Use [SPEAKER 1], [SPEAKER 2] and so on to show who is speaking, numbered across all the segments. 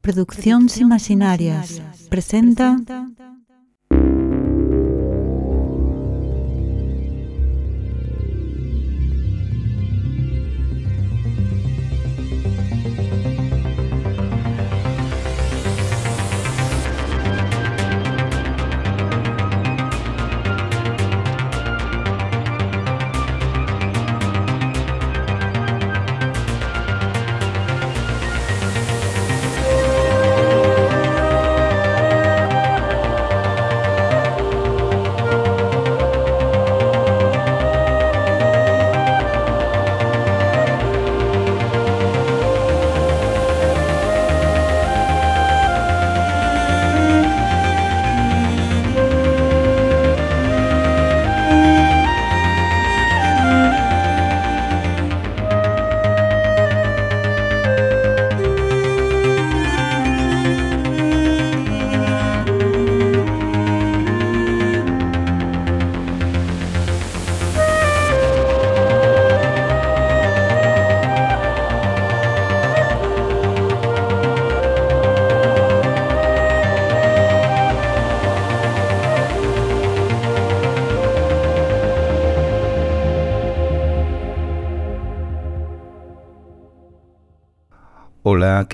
[SPEAKER 1] Producción Sin presenta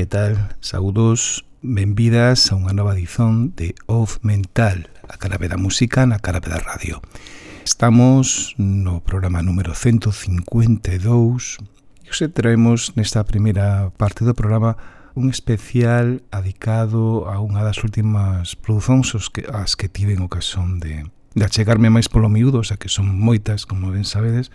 [SPEAKER 2] que tal? Saúdos, benvidas a unha nova edición de Off Mental, a carabe da música na carabe da radio. Estamos no programa número 152 e os traemos nesta primeira parte do programa un especial adicado a unha das últimas produzóns que, as que tiven ocasión de, de achegarme máis polo miúdo, xa que son moitas, como ben sabedes,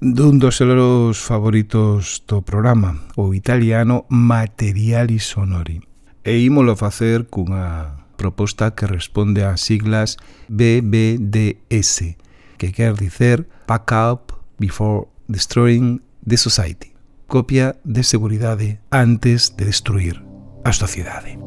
[SPEAKER 2] dun dos selos favoritos do programa, o italiano Materiali Sonori. E ímolo facer cunha proposta que responde ás siglas BBDS, que quer dicer Pack Up Before Destroying the Society, copia de seguridade antes de destruir a sociedade.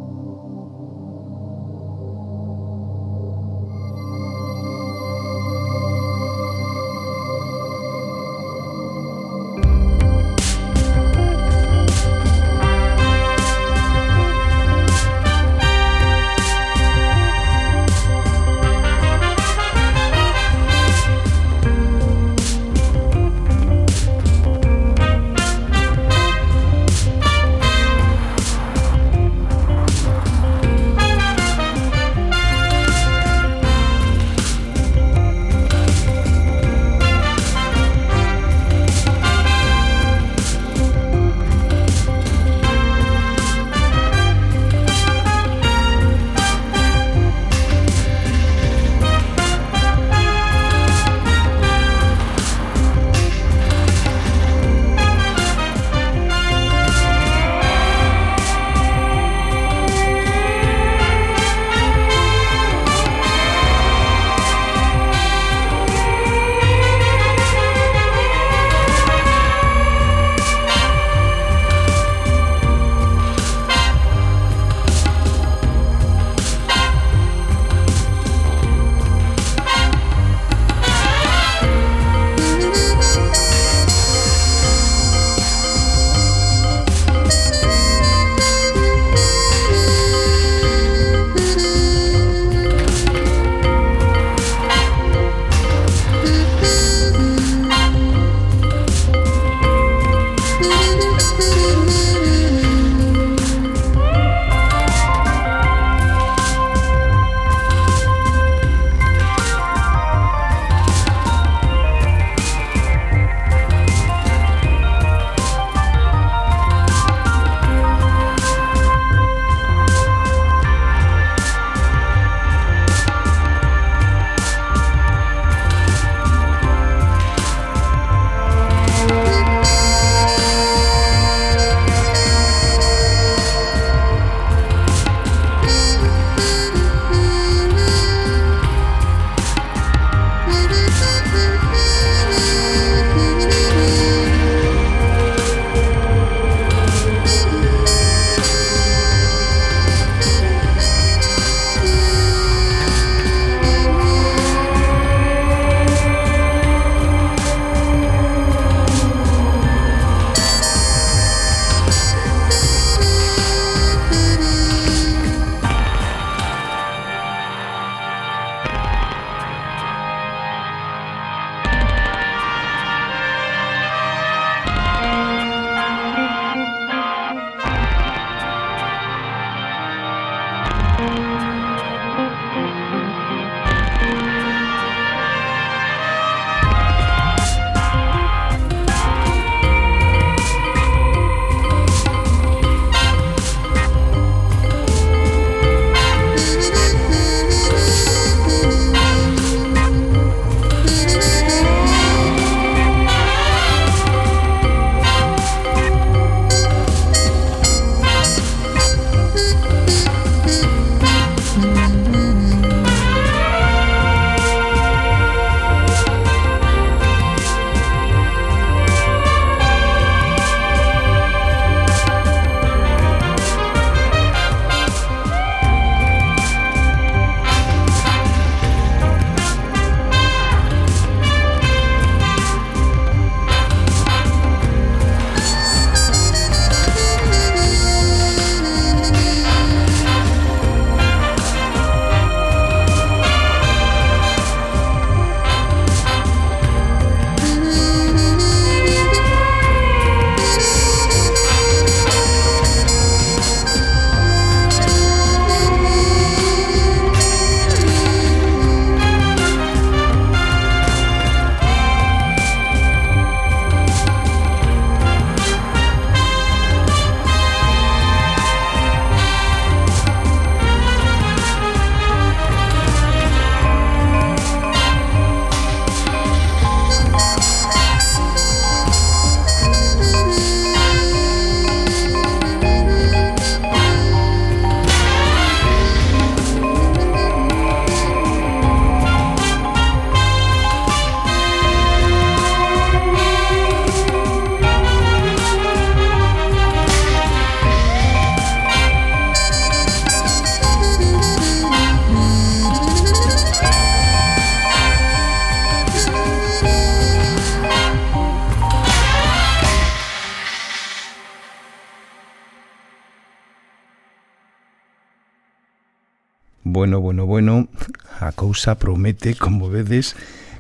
[SPEAKER 2] cousa promete, como vedes,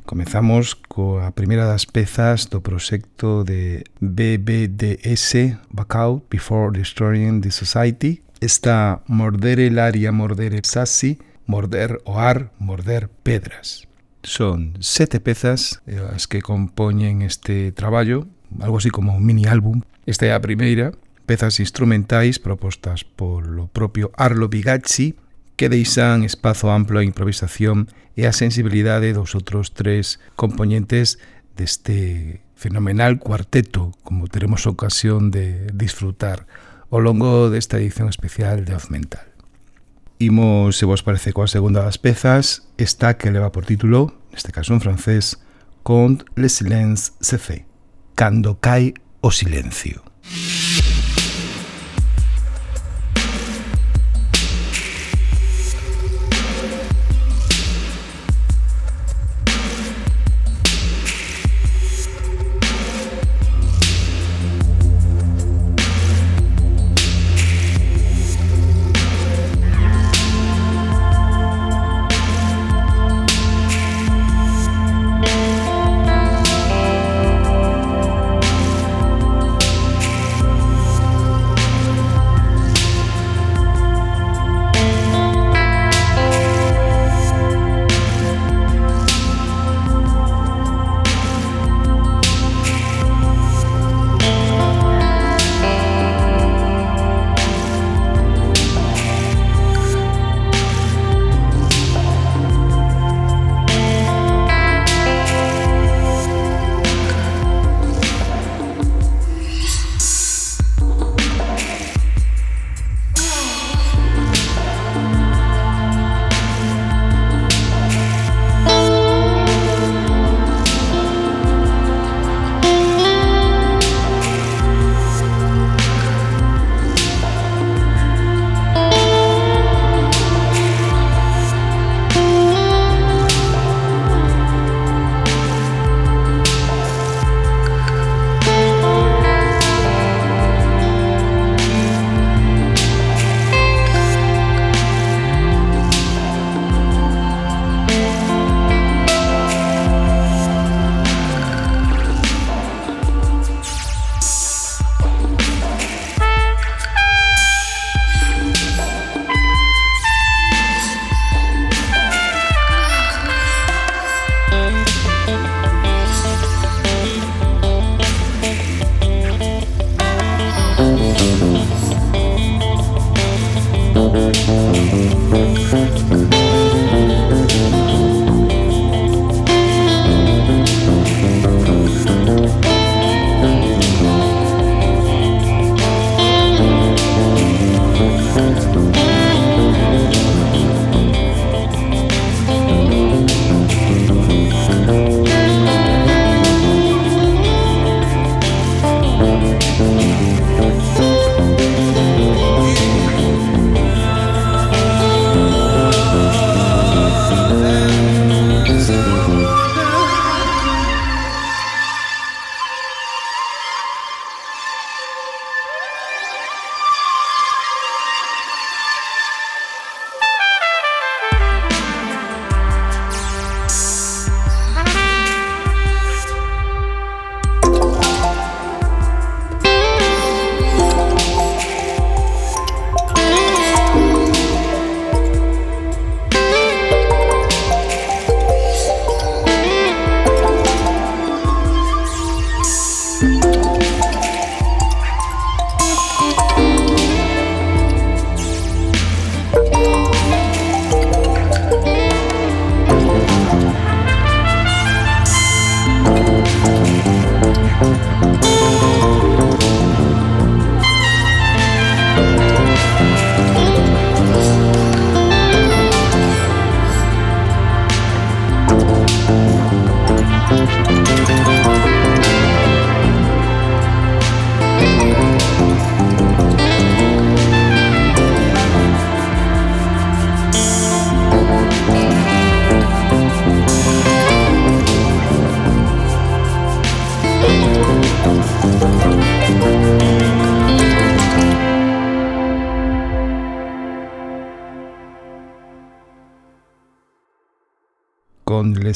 [SPEAKER 2] Comezamos coa primeira das pezas do proxecto de BBDS, Backout Before Destroying the Society. Esta Mordere l'aria, mordere sassi, morder o ar, morder pedras. Son sete pezas eh, as que compoñen este traballo, algo así como un mini álbum. Esta é a primeira, pezas instrumentais propostas polo propio Arlo Bigacci, que deixan espazo amplo á improvisación e á sensibilidade dos outros tres componentes deste fenomenal cuarteto, como teremos ocasión de disfrutar ao longo desta edición especial de Oz Mental. Imos, se vos parece, coa segunda das pezas, esta que leva por título, neste caso en francés, Quand le silence se fait, cando cai o silencio. Música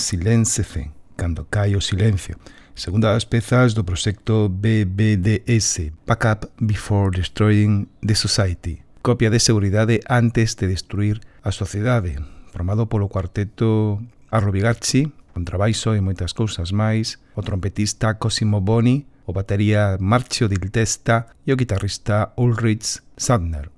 [SPEAKER 2] Siléncese, cando cae o silencio, segunda das pezas do proxecto BBDS, Pack Up Before Destroying the Society, copia de seguridade antes de destruir a sociedade, formado polo cuarteto Arrobigarchi, contrabaixo e moitas cousas máis, o trompetista Cosimo Boni, o batería Marcio Diltesta e o guitarrista Ulrich Sadner.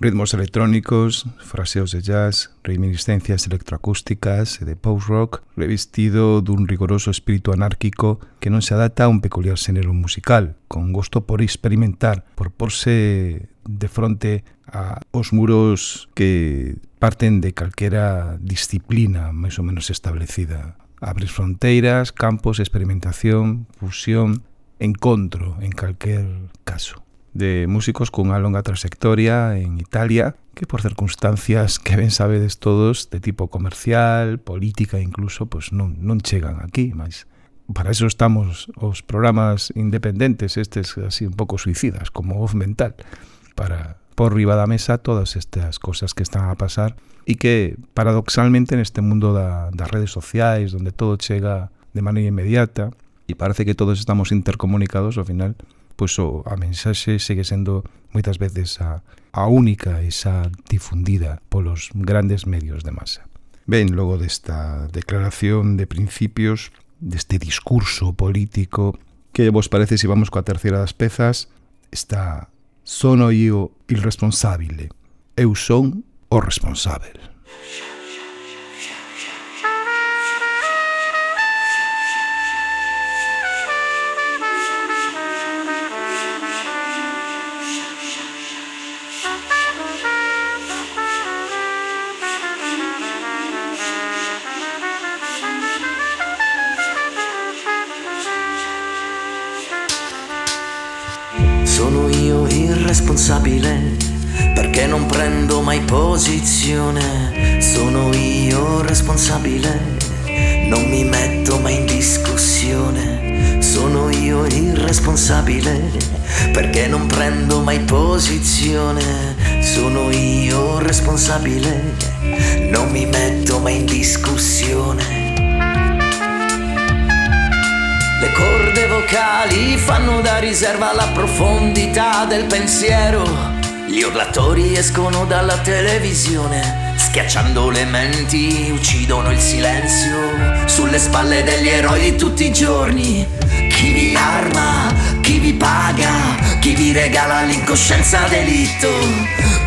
[SPEAKER 2] Ritmos electrónicos, fraseos de jazz, reminiscencias electroacústicas e de post-rock, revestido dun rigoroso espírito anárquico que non se adapta a un peculiar xénero musical, con gosto por experimentar, por porse de fronte a os muros que parten de calquera disciplina máis ou menos establecida. Abres fronteiras, campos, experimentación, fusión, encontro en calquer caso de músicos cunha longa trayectoria en Italia que por circunstancias que ben sabedes todos de tipo comercial, política incluso, pois non, non chegan aquí, mas para eso estamos os programas independentes, estes así un pouco suicidas, como voz mental, para por riba da mesa todas estas cosas que están a pasar e que paradoxalmente neste mundo da, das redes sociais, onde todo chega de maneira inmediata e parece que todos estamos intercomunicados, ao final pois o, a mensaxe segue sendo moitas veces a, a única e xa difundida polos grandes medios de masa. Ben, logo desta declaración de principios, deste discurso político, que vos parece se si vamos coa terceira das pezas? Está sono io irresponsábile. Eu son o responsável.
[SPEAKER 3] Urlatori escono dalla televisione, schiacciando le menti, uccidono il silenzio sulle spalle degli eroi di tutti i giorni. Chi vi arma, chi vi paga, chi vi regala l'incoscienza delitto.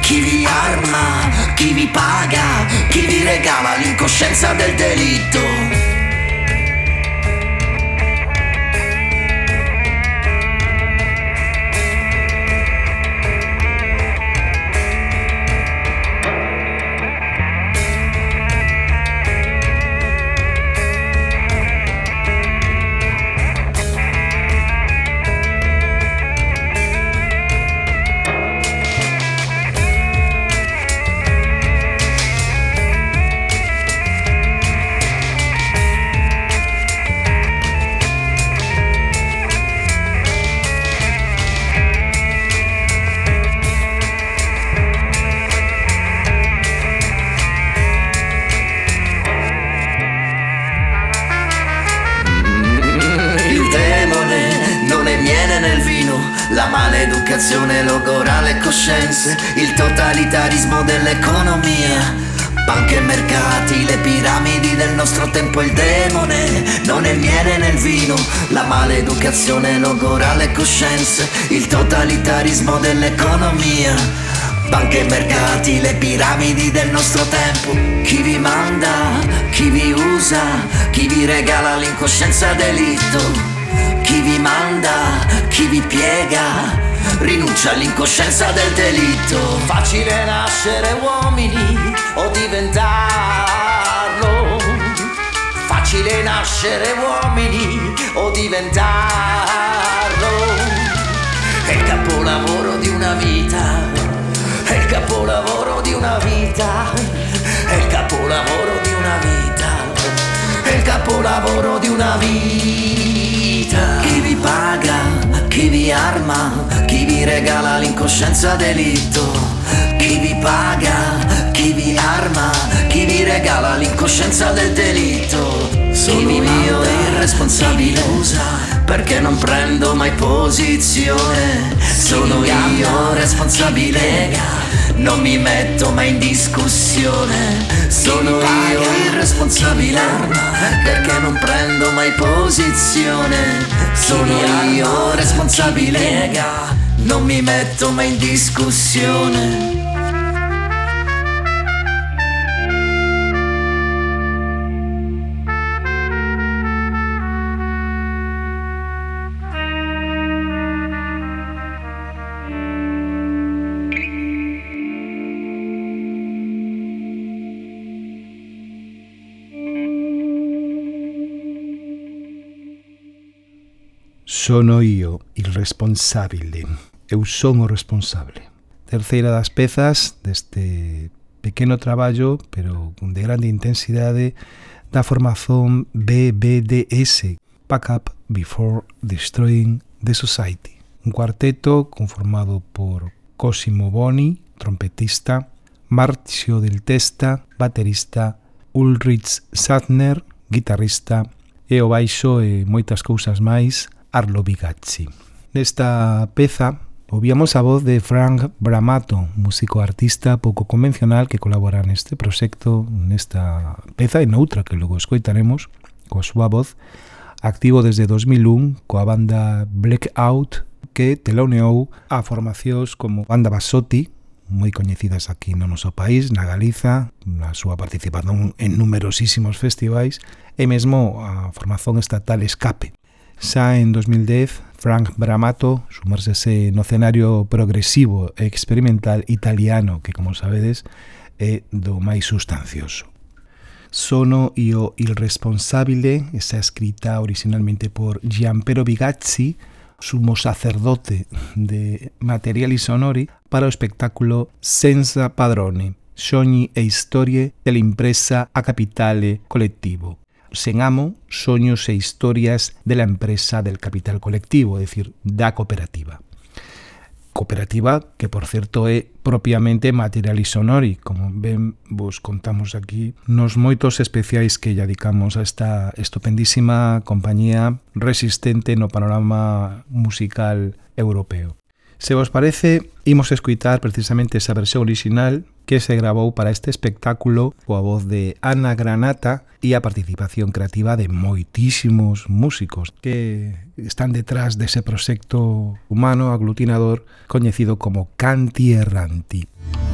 [SPEAKER 3] Chi vi arma, chi vi paga, chi vi regala l'incoscienza del delitto. Dell'economia. Banche e mercati, le piramidi del nostro tempo, il demone non è miele nel vino, la maleducazione, logora le coscienze, il totalitarismo dell'economia. Banche e mercati, le piramidi del nostro tempo. Chi vi manda, chi vi usa, chi vi regala l'incoscienza delitto. Chi vi manda, chi vi piega rinuncia all'incoscienza del delitto. Facile nascere uomini o diventarlo. Facile nascere uomini o diventarlo. È il capolavoro di una vita. È il capolavoro di una vita. È il capolavoro di una vita. È il capolavoro di una vita. Chi vi paga? Chi vi arma, chi vi regala l'incoscienza delitto, chi vi paga, chi vi arma, chi vi regala l'incoscienza del delitto. Sono io il responsabile perché non prendo mai posizione. Sono io responsabile, non mi metto mai in discussione. Sono io il responsabile. Perché non prendo mai posizione. Sono io responsabile, non mi metto mai in discussione.
[SPEAKER 2] Sono io il responsabile. Eu son o responsable. Terceira das pezas deste pequeno traballo, pero de grande intensidade, da formación BBDS, Pack Up Before Destroying the Society. Un cuarteto conformado por Cosimo Boni, trompetista, Marcio del Testa, baterista, Ulrich Sadner, guitarrista, e o baixo e moitas cousas máis, Arlo Bigazzi. Nesta peza Ouvíamos a voz de Frank Bramato, músico artista pouco convencional que colabora neste proxecto, nesta peza e noutra que logo escoitaremos, coa súa voz, activo desde 2001 coa banda Blackout que teloneou a formacións como Banda Basotti, moi coñecidas aquí no noso país, na Galiza, na súa participación en numerosísimos festivais, e mesmo a formación estatal Escape, Xa en 2010, Frank Bramato sumersese no cenario progresivo e experimental italiano que, como sabedes, é do máis sustancioso. Sono e o Irresponsabile está escrita originalmente por Gianpero Bigazzi, sumo sacerdote de materiali sonori, para o espectáculo Senza Padrone, sogni e historie dell'impresa a capitale collettivo, sen amo, soños e historias de la empresa del capital colectivo, é dicir, da cooperativa. Cooperativa que, por certo, é propiamente material Sonori, como ben vos contamos aquí nos moitos especiais que lle dedicamos a esta estupendísima compañía resistente no panorama musical europeo. Se vos parece, imos escuitar precisamente esa versión original que se grabou para este espectáculo coa voz de Ana Granata e a participación creativa de moitísimos músicos que están detrás dese proxecto humano aglutinador coñecido como Canti Erranti.
[SPEAKER 4] Música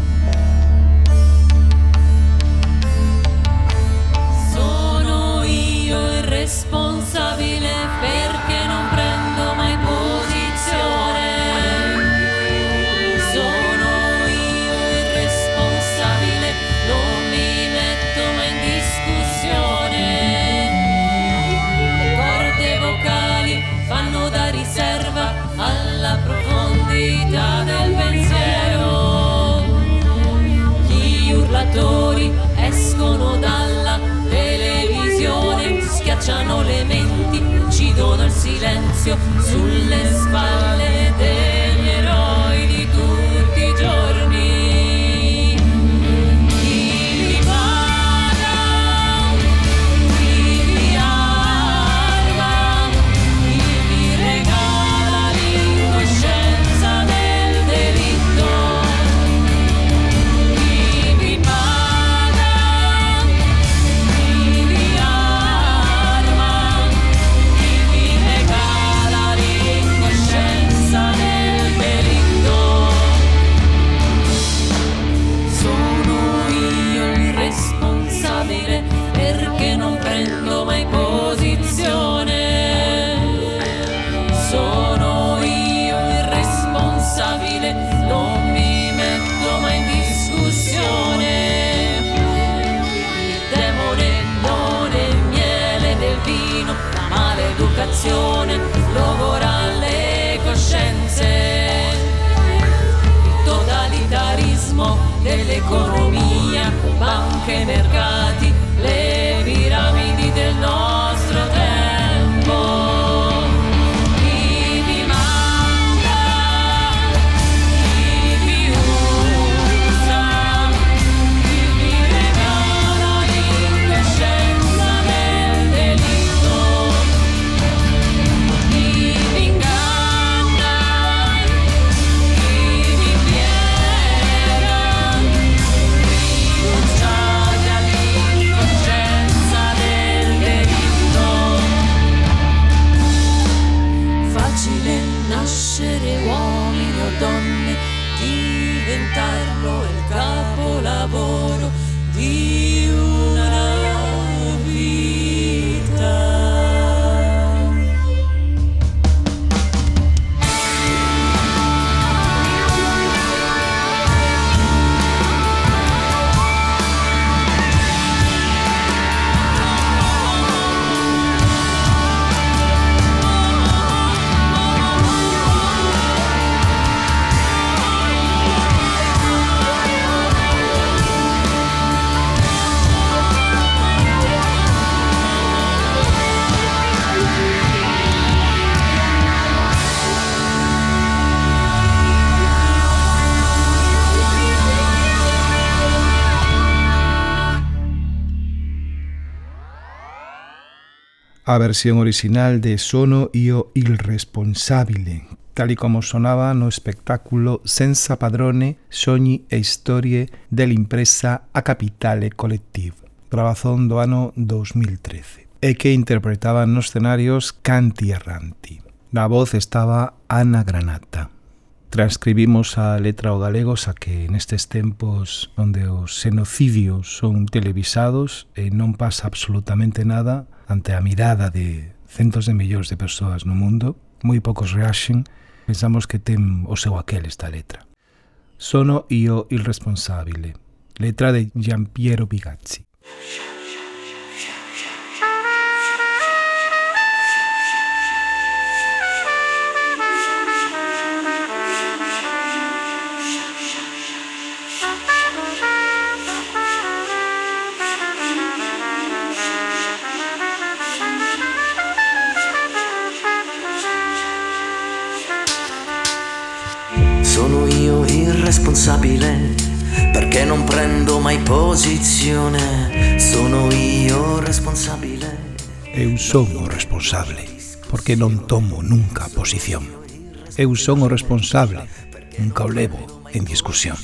[SPEAKER 4] silenzio sulle spalle responsabile, non mi metto mai in discussione. Il demone non è miele del vino, la maleducazione logora le coscienze. Il totalitarismo dell'economia, banche e mercati,
[SPEAKER 2] a versión orixinal de Sono io il responsabile, tal y como sonaba no espectáculo Senza padrone, sogni e historie de l'impresa a capitale collective, grabazón do ano 2013, e que interpretaban nos escenarios Canti Erranti. Na voz estaba Ana Granata. Transcribimos a letra o galego xa que nestes tempos onde os xenocidios son televisados e non pasa absolutamente nada, ante a mirada de centos de millóns de persoas no mundo, moi poucos reaxen, pensamos que ten o seu aquel esta letra. Sono io il responsabile, letra de Giampiero Bigazzi.
[SPEAKER 3] responsabile perché non prendo mai posizione, sono io responsabile.
[SPEAKER 2] Eu son o responsable, porque non tomo nunca posición. Eu son o responsable, nunca o levo en discusión.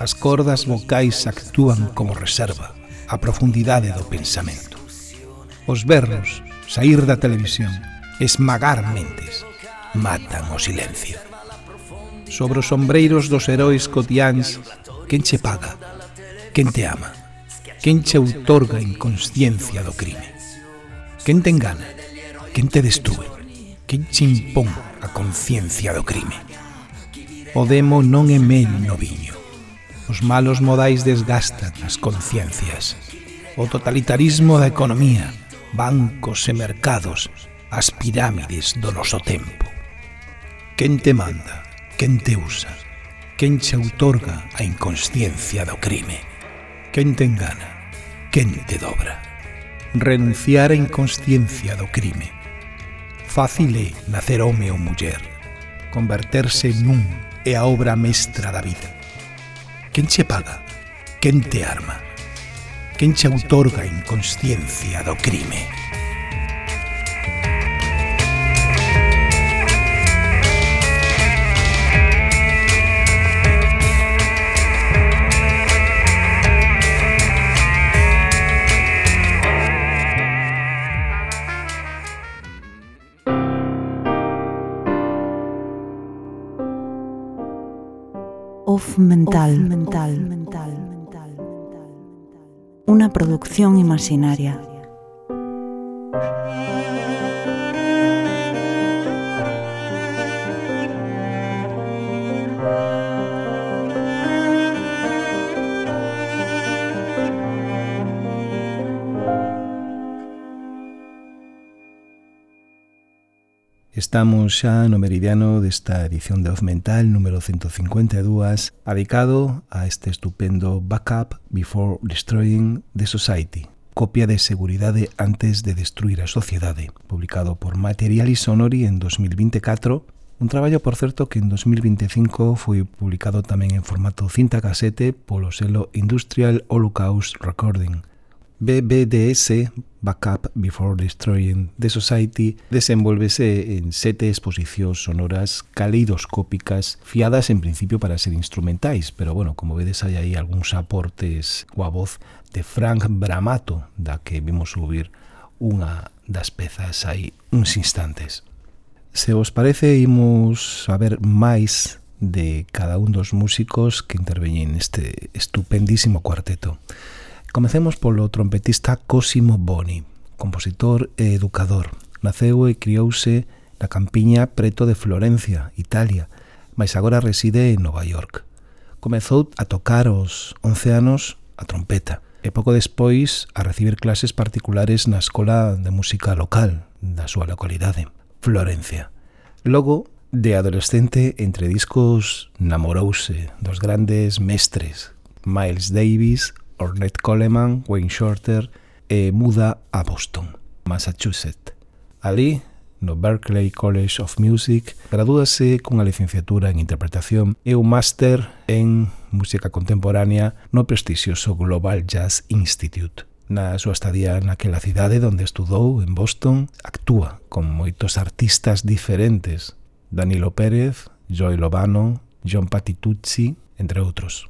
[SPEAKER 2] As cordas vocais actúan como reserva, a profundidade do pensamento. Os berros, sair da televisión, esmagar mentes, matan o silencio sobre os sombreiros dos heróis cotiáns quen che paga, quen te ama, quen che outorga inconsciencia do crime, quen te engana, quen te destrue, quen che impón a conciencia do crime. O demo non é men no viño. Os malos modais desgastan as conciencias. O totalitarismo da economía, bancos e mercados, as pirámides do noso tempo. Quen te manda? Quen te usa? Quen che outorga a inconsciencia do crime? Quen te engana? Quen te dobra? Renunciar a inconsciencia do crime. Fácil é nacer home ou muller. Converterse nun é a obra mestra da vida. Quen che paga? Quen te arma? Quen che outorga a inconsciencia do crime?
[SPEAKER 1] Off mental. mental. Una producción imaginaria.
[SPEAKER 2] Estamos xa no meridiano desta edición de Off Mental número 152 dedicado a este estupendo Backup Before Destroying the Society. Copia de Seguridade antes de destruir a sociedade, publicado por Materiali Sonori en 2024, un traballo, por certo, que en 2025 foi publicado tamén en formato cinta casete polo selo Industrial Holocaust Recording, BBDS, Backup Before Destroying the Society, desenvolvese en sete exposicións sonoras caleidoscópicas fiadas en principio para ser instrumentais, pero bueno, como vedes hai aí algúns aportes coa voz de Frank Bramato, da que vimos subir unha das pezas aí uns instantes. Se vos parece, imos ver máis de cada un dos músicos que interveñen neste estupendísimo cuarteto. Comecemos polo trompetista Cosimo Boni, compositor e educador. Naceu e criouse na campiña preto de Florencia, Italia, mas agora reside en Nova York. Comezou a tocar aos 11 anos a trompeta e pouco despois a recibir clases particulares na Escola de Música Local da súa localidade, Florencia. Logo, de adolescente, entre discos, namorouse dos grandes mestres Miles Davis Ornette Coleman, Wayne Shorter e muda a Boston, Massachusetts. Alí, no Berklee College of Music, gradúase cunha licenciatura en interpretación e un máster en música contemporánea no prestixioso Global Jazz Institute. Na súa estadía naquela cidade onde estudou, en Boston, actúa con moitos artistas diferentes, Danilo Pérez, Joy Lobano, John Patitucci, entre outros.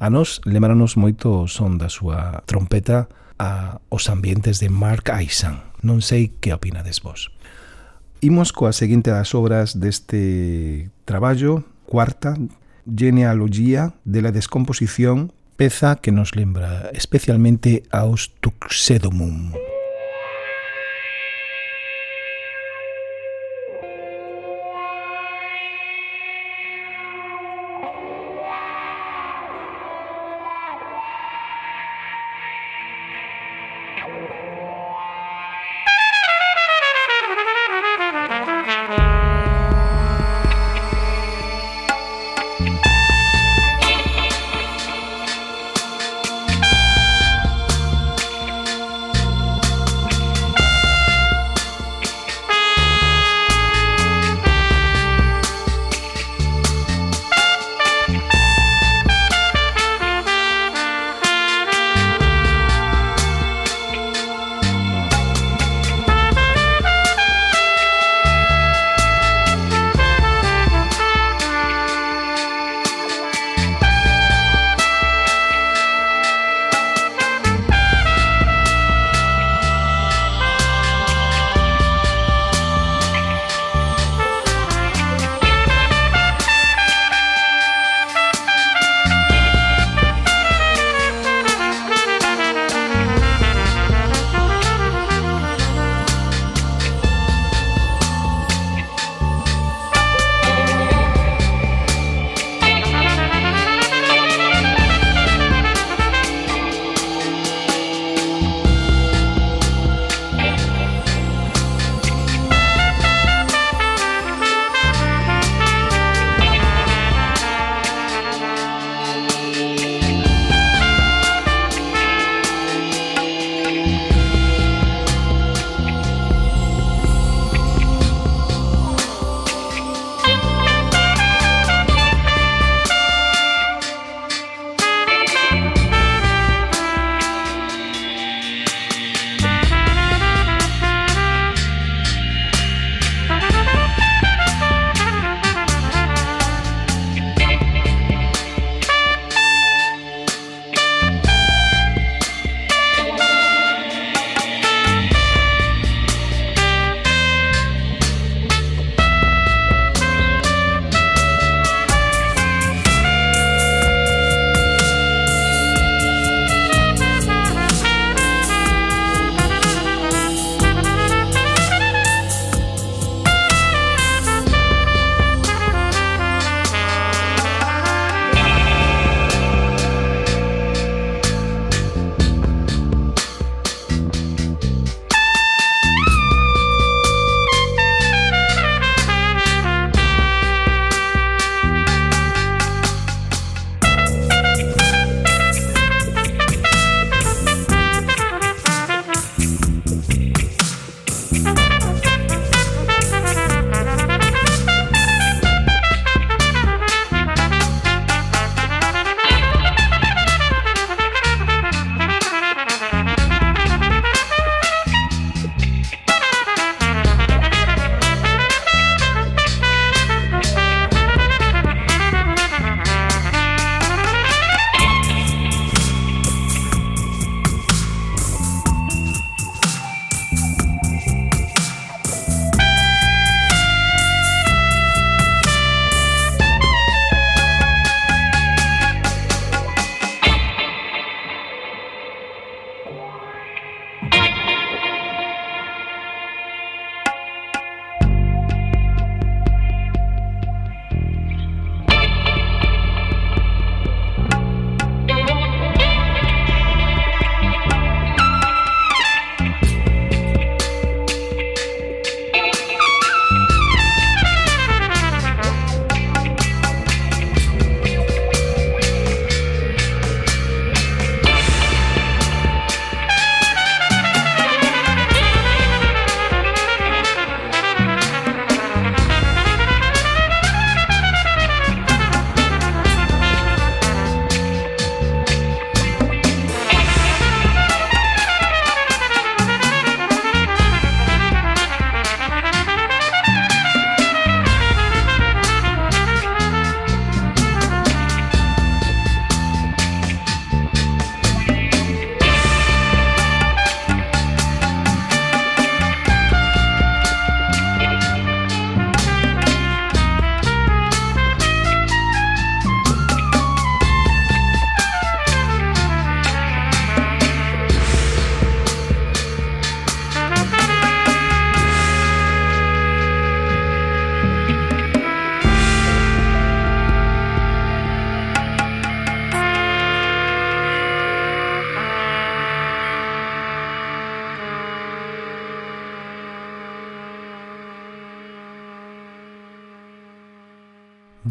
[SPEAKER 2] A nos lembranos moito o son da súa trompeta a os ambientes de Mark Eisen. Non sei que opinades vos. Imos coa seguinte das obras deste traballo, cuarta, Genealogía de la Descomposición, peza que nos lembra especialmente aos Tuxedomum.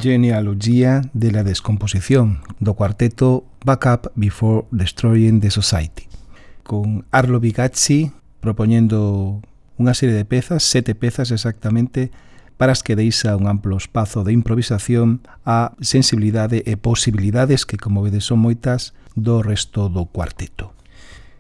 [SPEAKER 2] Genealogía de la Descomposición do cuarteto Back Up Before Destroying the Society con Arlo Bigazzi propoñendo unha serie de pezas, sete pezas exactamente, para as que deixa un amplo espazo de improvisación a sensibilidade e posibilidades que, como vedes, son moitas do resto do cuarteto.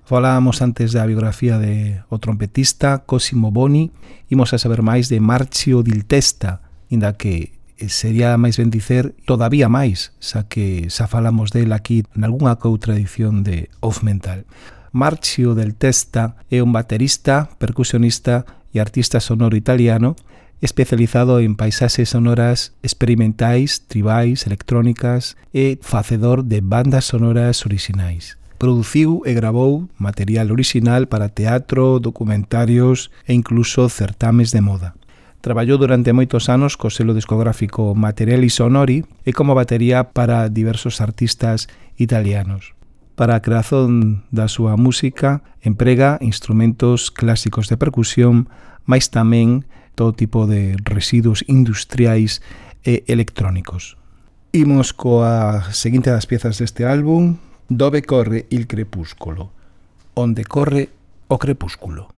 [SPEAKER 2] Falábamos antes da biografía de o trompetista Cosimo Boni, imos a saber máis de Marcio Diltesta, inda que Eh, sería máis ben dicer todavía máis, xa que xa falamos del aquí nalgúnha coutra edición de Off Mental. Marcio del Testa é un baterista, percusionista e artista sonoro italiano especializado en paisaxes sonoras experimentais, tribais, electrónicas e facedor de bandas sonoras orixinais produciu e grabou material orixinal para teatro, documentarios e incluso certames de moda. Traballou durante moitos anos co selo discográfico Materiali Sonori e como batería para diversos artistas italianos. Para a creación da súa música emprega instrumentos clásicos de percusión, mais tamén todo tipo de residuos industriais e electrónicos. Imos coa seguinte das piezas deste álbum, Dove corre il crepúsculo, onde corre o crepúsculo.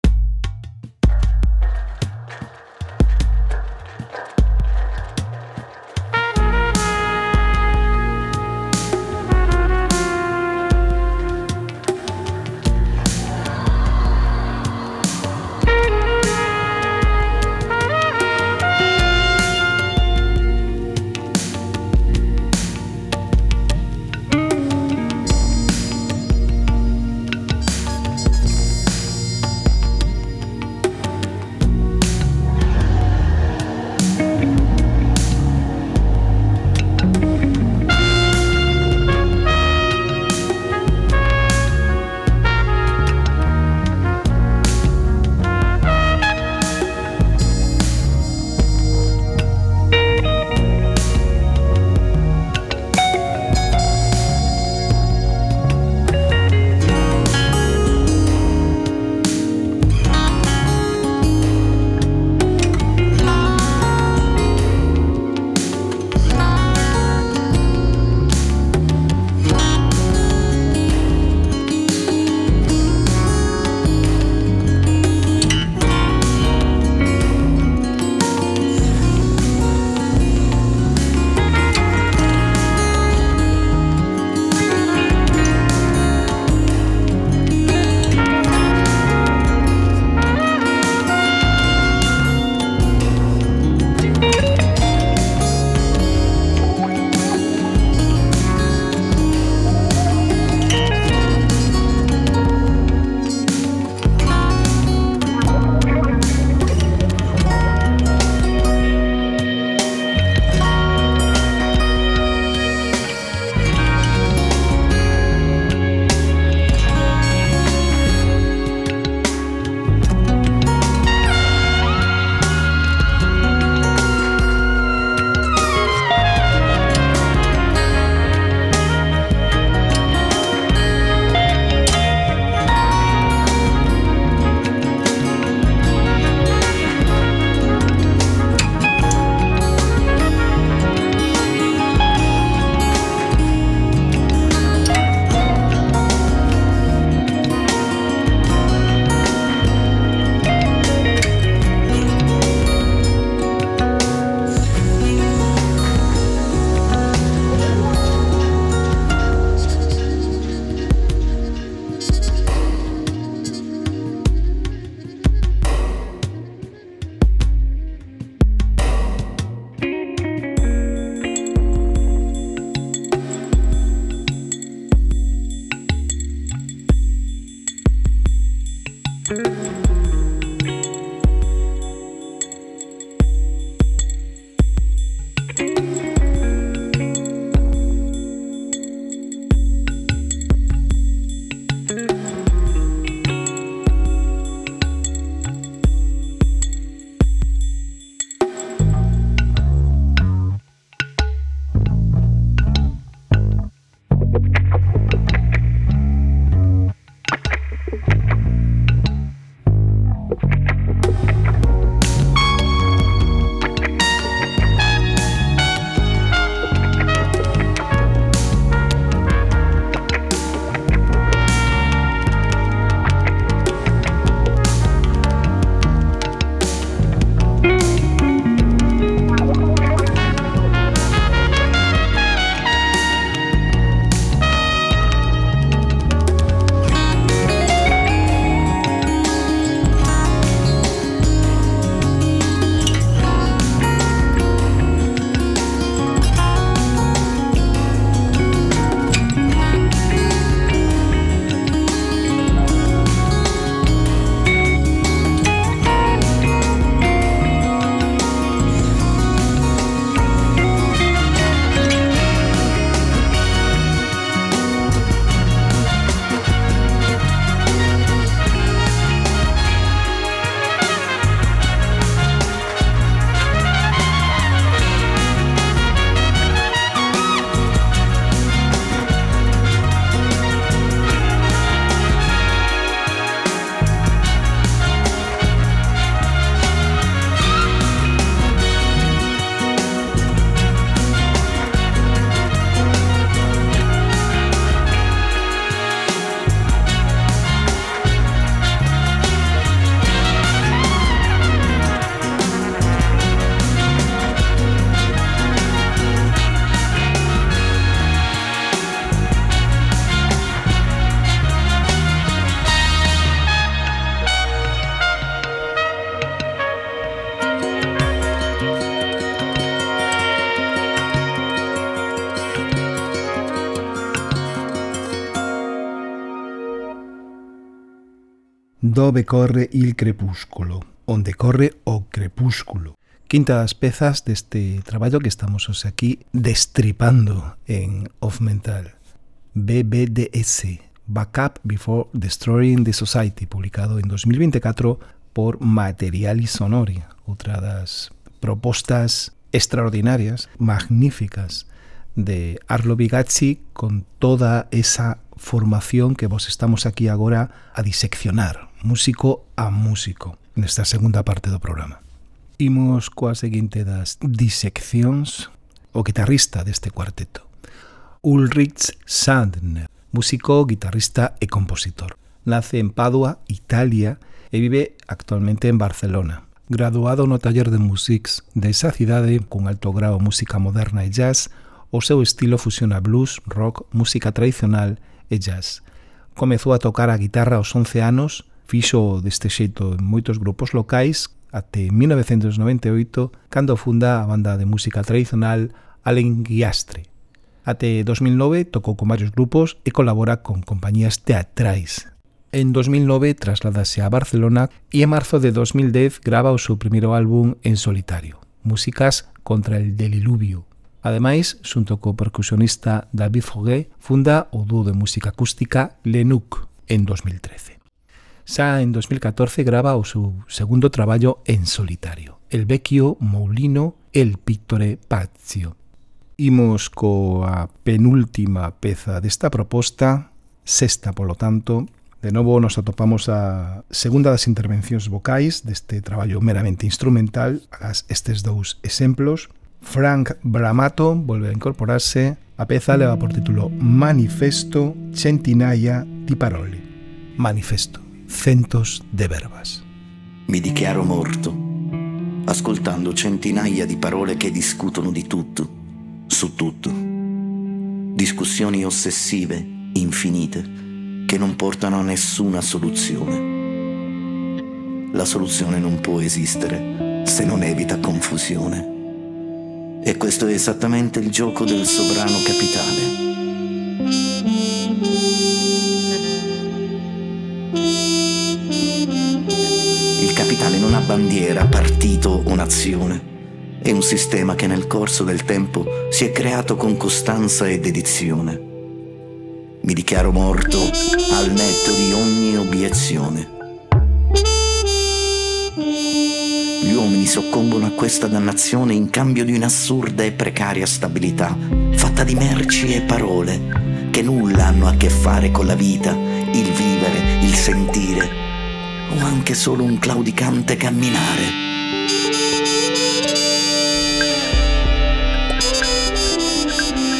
[SPEAKER 2] Dove corre il crepúsculo, onde corre o crepúsculo. Quinta das pezas deste traballo que estamos hoxe aquí destripando en Off Mental. BBDS, Backup Before Destroying the Society, publicado en 2024 por Materiali Sonori, outra das propostas extraordinarias, magníficas de Arlo Bigazzi con toda esa formación que vos estamos aquí agora a diseccionar, músico a músico nesta segunda parte do programa. Imos coa seguinte das diseccións o guitarrista deste cuarteto. Ulrich Sandner, músico, guitarrista e compositor. Nace en Padua, Italia, e vive actualmente en Barcelona. Graduado no taller de Musics desa cidade con alto grau música moderna e jazz, o seu estilo fusiona blues, rock, música tradicional e jazz. Comezou a tocar a guitarra aos 11 anos Fixo deste xeito en moitos grupos locais até 1998, cando funda a banda de música tradicional Alen Guiastre. Até 2009 tocou con varios grupos e colabora con compañías teatrais. En 2009 trasladase a Barcelona e en marzo de 2010 grava o seu primeiro álbum en solitario, Músicas contra el Deliluvio. Ademais, xunto co percusionista David Foguet, funda o dúo de música acústica Lenuc en 2013. Xa en 2014 grava o seu segundo traballo en solitario, El vecchio moulino El pittore Pazio. Imos coa penúltima peza desta proposta, sexta, polo tanto, De novo nos atopamos a segunda das intervencións vocais deste traballo meramente instrumental, agas estes dous exemplos. Frank Bramato volve a incorporarse, a peza leva por título Manifesto Centinaia di Parole. Manifesto. Centos de verbas.
[SPEAKER 3] Mi dichiaro morto, ascoltando centinaia di parole che discutono di tutto, su tutto. Discussioni ossessive, infinite, che non portano a nessuna soluzione. La soluzione non può esistere se non evita confusione. E questo è esattamente il gioco del sovrano capitale. Non ha bandiera, partito o nazione. È un sistema che nel corso del tempo si è creato con costanza e dedizione. Mi dichiaro morto al netto di ogni obiezione. Gli uomini soccombono a questa dannazione in cambio di un'assurda e precaria stabilità, fatta di merci e parole, che nulla hanno a che fare con la vita, il vivere, il sentire, o anche solo un claudicante camminare.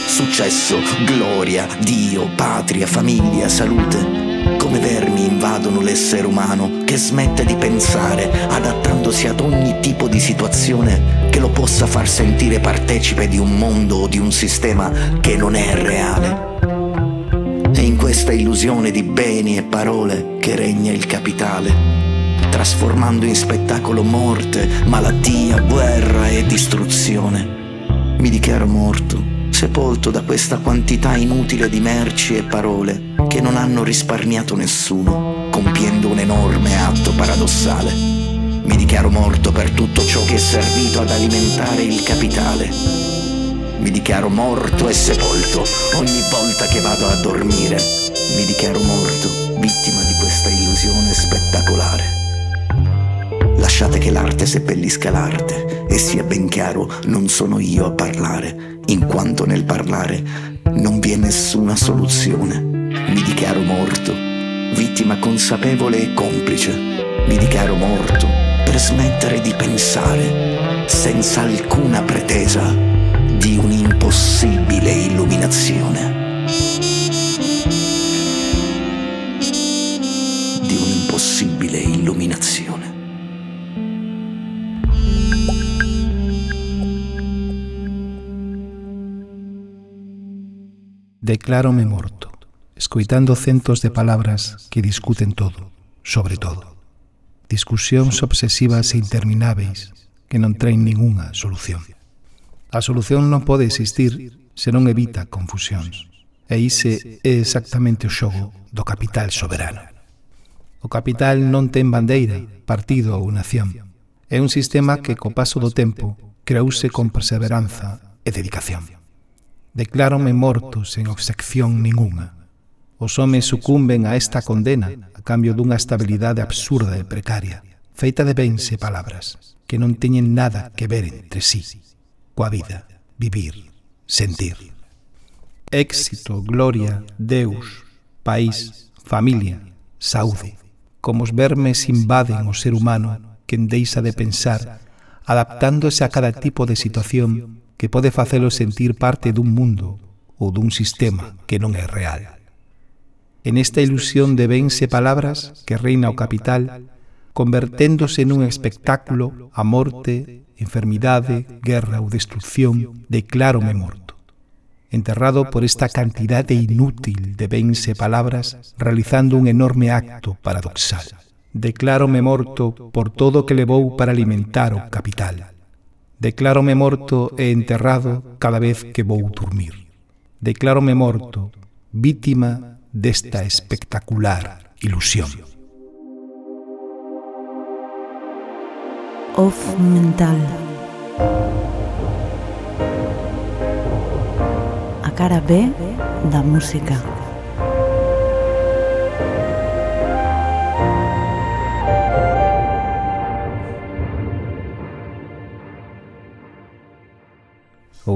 [SPEAKER 3] Successo, gloria, Dio, patria, famiglia, salute come vermi invadono l'essere umano che smette di pensare, adattandosi ad ogni tipo di situazione che lo possa far sentire partecipe di un mondo o di un sistema che non è reale. Questa illusione di beni e parole che regna il capitale, trasformando in spettacolo morte, malattia, guerra e distruzione. Mi dichiaro morto sepolto da questa quantità inutile di merci e parole che non hanno risparmiato nessuno, compiendo un enorme atto paradossale. Mi dichiaro morto per tutto ciò che è servito ad alimentare il capitale. Mi dichiaro morto e sepolto ogni volta che vado a dormire. Mi dichiaro morto, vittima di questa illusione spettacolare. Lasciate che l'arte seppellisca l'arte e sia ben chiaro, non sono io a parlare, in quanto nel parlare non vi è nessuna soluzione. Mi dichiaro morto, vittima consapevole e complice. Mi dichiaro morto per smettere di pensare, senza alcuna pretesa, di un'impossibile illuminazione.
[SPEAKER 2] declárome morto, escoitando centos de palabras que discuten todo, sobre todo. Discusións obsesivas e intermináveis que non traen ningunha solución. A solución non pode existir se non evita confusións. E ise é exactamente o xogo do capital soberano. O capital non ten bandeira, partido ou nación. É un sistema que, co paso do tempo, creouse con perseveranza e dedicación. Declárome morto sen obsección ningunha. Os homes sucumben a esta condena a cambio dunha estabilidade absurda e precaria, feita de bens e palabras, que non teñen nada que ver entre sí. Coa vida, vivir, sentir. Éxito, gloria, Deus, país, familia, saúde. Como os vermes invaden o ser humano, quen deixa de pensar, adaptándose a cada tipo de situación que pode facelo sentir parte dun mundo ou dun sistema que non é real. En esta ilusión de bense palabras que reina o capital, converténdose nun espectáculo a morte, enfermidade, guerra ou destrucción, declárome morto. Enterrado por esta cantidade inútil de bense palabras, realizando un enorme acto paradoxal. Declárome morto por todo que levou para alimentar o capital Declárome morto e enterrado cada vez que vou dormir. Declárome morto, vítima desta espectacular ilusión.
[SPEAKER 1] Off mental. A cara B da música.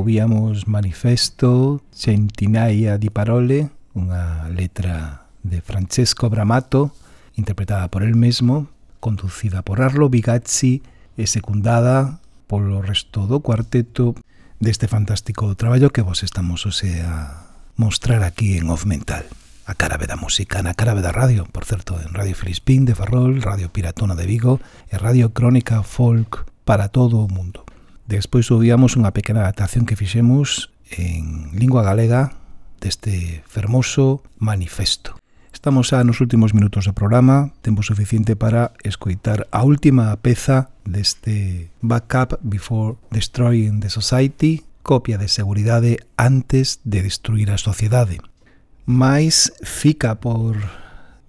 [SPEAKER 2] ouvíamos Manifesto, Centinaia di Parole, unha letra de Francesco Bramato, interpretada por el mesmo, conducida por Arlo Bigazzi e secundada polo resto do cuarteto deste fantástico traballo que vos estamos o sea, mostrar aquí en Off Mental. A carabe da música, na carabe da radio, por certo, en Radio Filispín de Ferrol, Radio Piratona de Vigo e Radio Crónica Folk para todo o mundo. Despois ouvíamos unha pequena adaptación que fixemos en lingua galega deste fermoso manifesto. Estamos xa nos últimos minutos do programa, tempo suficiente para escoitar a última peza deste Backup Before Destroying the Society, copia de seguridade antes de destruir a sociedade. Mais fica por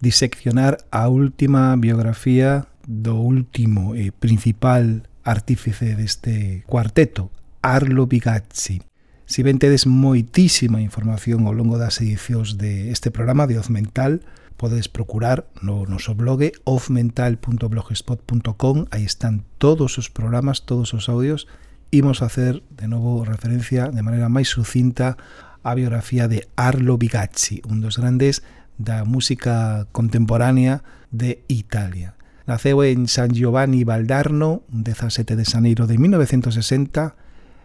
[SPEAKER 2] diseccionar a última biografía do último e principal artífice deste cuarteto, Arlo Bigazzi. Si ben tedes moitísima información ao longo das edicións de este programa de Oz Mental, podedes procurar no noso blog ofmental.blogspot.com aí están todos os programas, todos os audios. Imos facer de novo referencia de maneira máis sucinta a biografía de Arlo Bigazzi un dos grandes da música contemporánea de Italia. Naceu en San Giovanni Valdarno, 17 de xaneiro de 1960,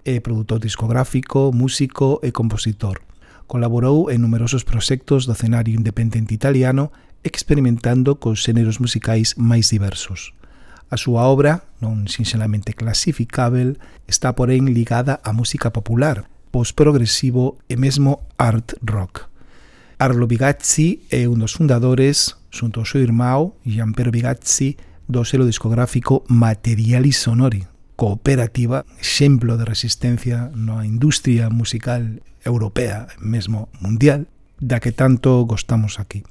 [SPEAKER 2] é produtor discográfico, músico e compositor. Colaborou en numerosos proxectos do cenario independente italiano experimentando cos xéneros musicais máis diversos. A súa obra, non sinxelamente clasificável, está porén ligada á música popular, postprogresivo e mesmo art rock. Arlo Bigazzi é un dos fundadores, xunto ao seu irmão, Gianpero Bigazzi, do selo discográfico Materiali Sonori, cooperativa, exemplo de resistencia na industria musical europea, mesmo mundial, da que tanto gostamos aquí.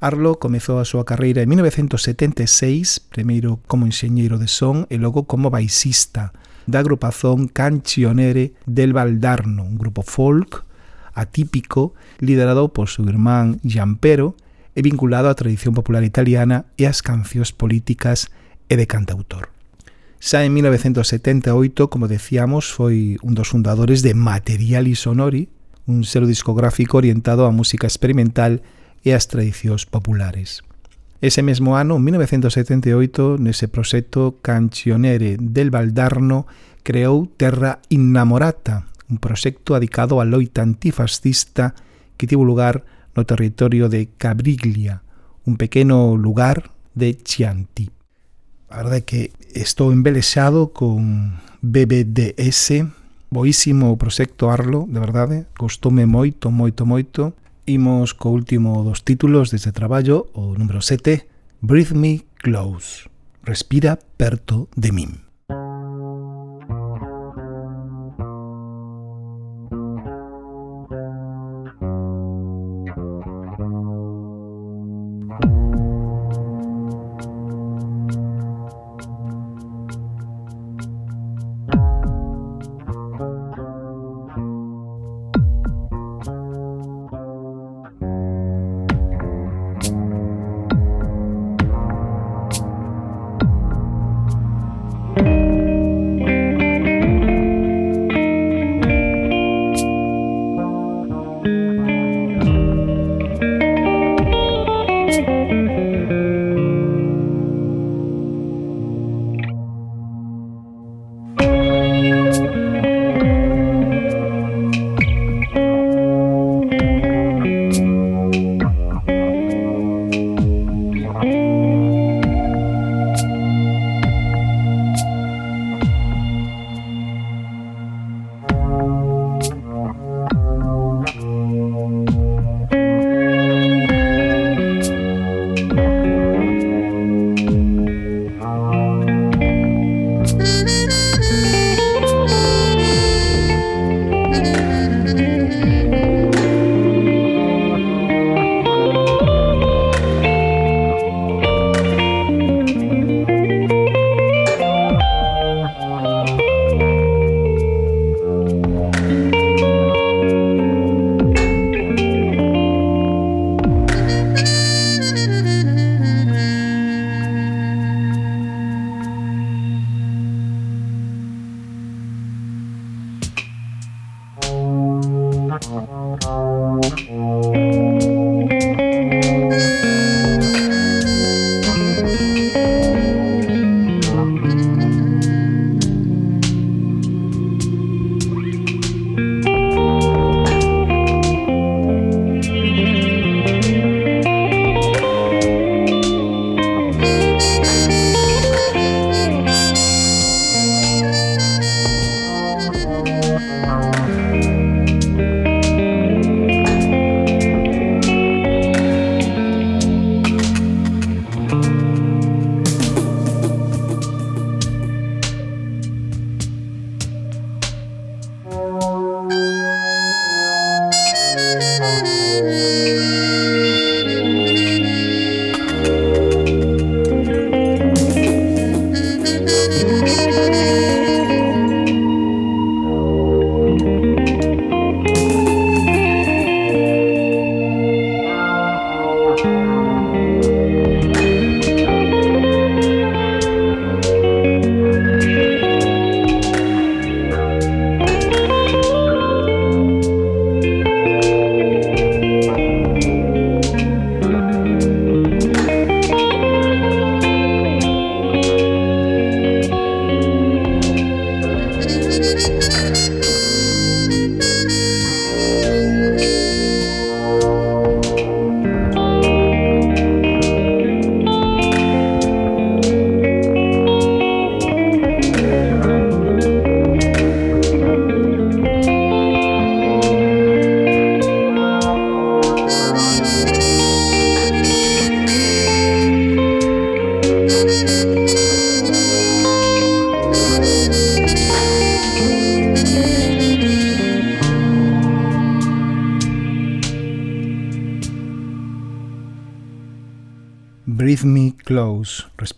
[SPEAKER 2] Arlo comezou a súa carreira en 1976, primeiro como enxeñeiro de son e logo como baixista da agrupación Cancionere del Valdarno, un grupo folk atípico liderado por seu irmán Giampero e vinculado á tradición popular italiana e ás cancións políticas e de cantautor. Xa en 1978, como decíamos, foi un dos fundadores de Materiali Sonori, un selo discográfico orientado á música experimental e ás tradicións populares. Ese mesmo ano, 1978, nese proxecto Cancionere del Valdarno, creou Terra Innamorata, un proxecto adicado á loita antifascista que tivo lugar no territorio de Cabriglia, un pequeno lugar de Chianti. A verdade é que estou embelexado con BBDS, boísimo o proxecto Arlo, de verdade, gostoume moito, moito, moito. Imos co último dos títulos deste traballo, o número 7, Breathe Me Close, Respira perto de min.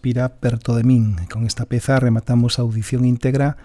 [SPEAKER 2] respira perto de min. E con esta peza rematamos a audición íntegra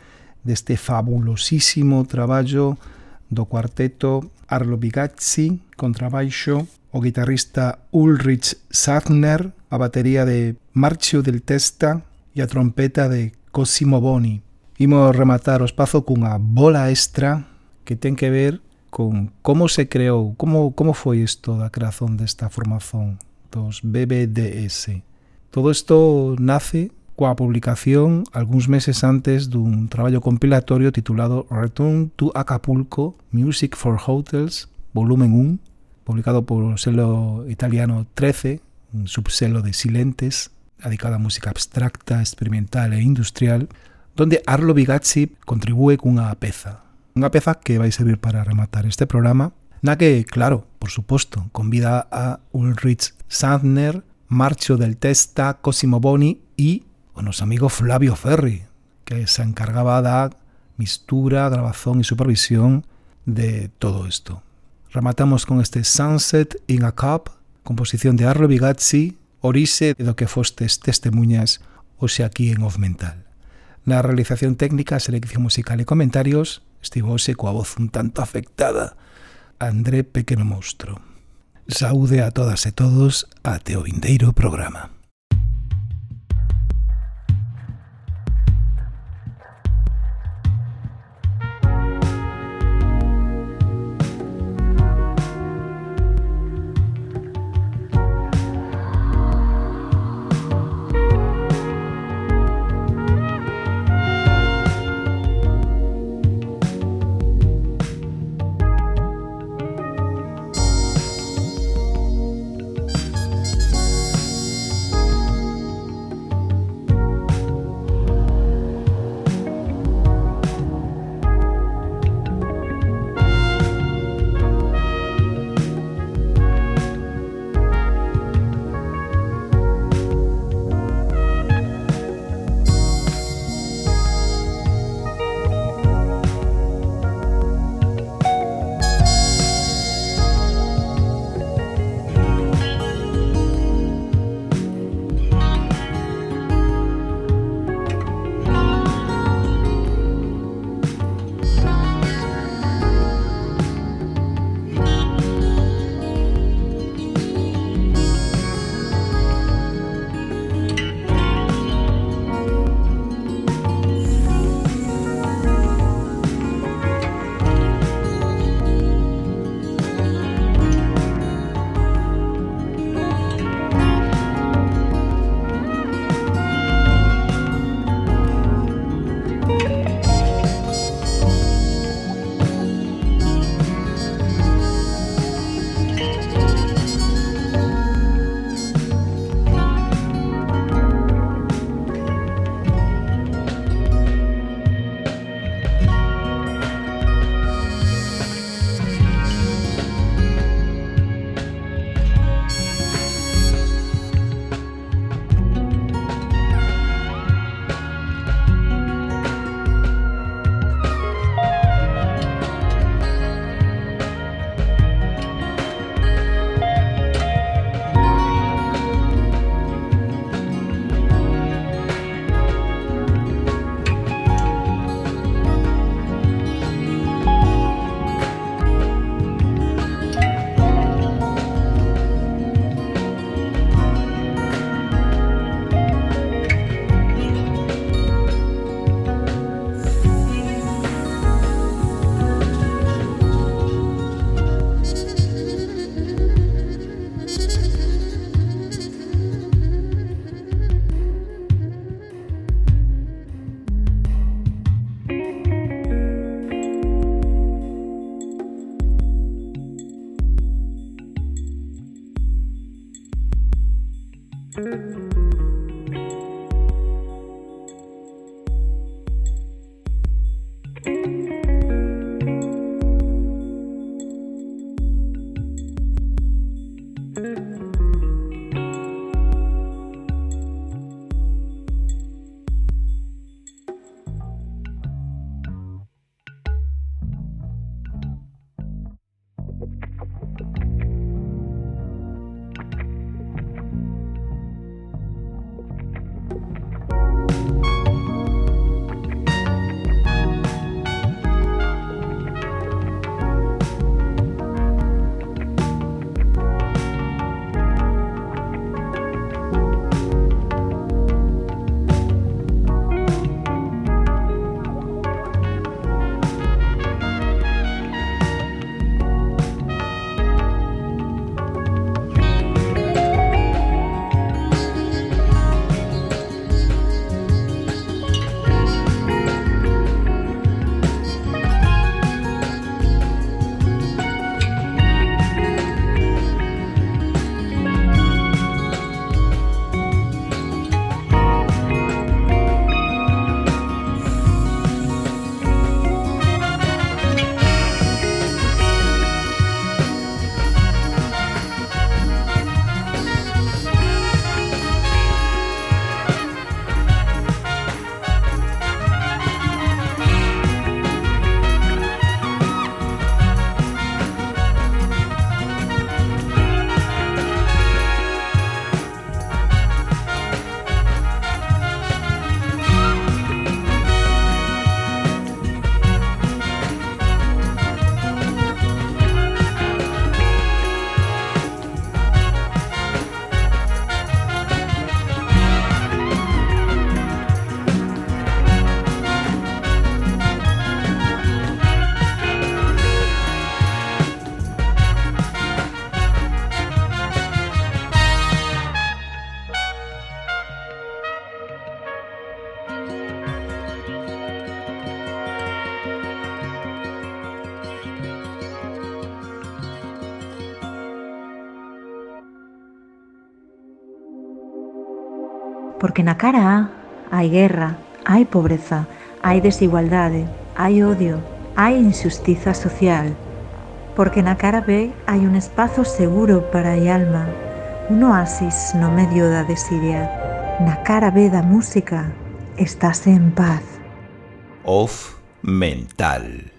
[SPEAKER 2] deste fabulosísimo traballo do cuarteto Arlo Bigazzi, contrabaixo, o guitarrista Ulrich Sadner, a batería de Marcio del Testa e a trompeta de Cosimo Boni. Imos rematar o espazo cunha bola extra que ten que ver con como se creou, como, como foi isto da creación desta formación dos BBDS. Todo isto nace coa publicación algúns meses antes dun traballo compilatorio titulado Return to Acapulco Music for Hotels, volumen 1, publicado por o selo italiano 13, un subselo de Silentes, dedicado a música abstracta, experimental e industrial, donde Arlo Bigazzi contribúe cunha peza. Unha peza que vai servir para rematar este programa, na que, claro, por suposto, convida a Ulrich Sandner Marcio del Testa, Cosimo Boni e o noso amigo Flavio Ferri, que se encargaba da mistura, grabazón e supervisión de todo isto. Rematamos con este Sunset in a Cup, composición de Arlo Bigazzi, orixe do que fostes testemunhas hoxe aquí en Off Mental. Na realización técnica, selección musical e comentarios, estivo hoxe coa voz un tanto afectada, André Pequeno Monstro. Saúde a todas e todos ate o vindeiro programa.
[SPEAKER 5] Porque na cara A hai guerra, hai pobreza, hai desigualdade, hai odio, hai injustiza social. Porque na cara B hai un espazo seguro para a alma, un oasis no medio da desidia. Na cara B da música estás en paz.
[SPEAKER 2] Off mental.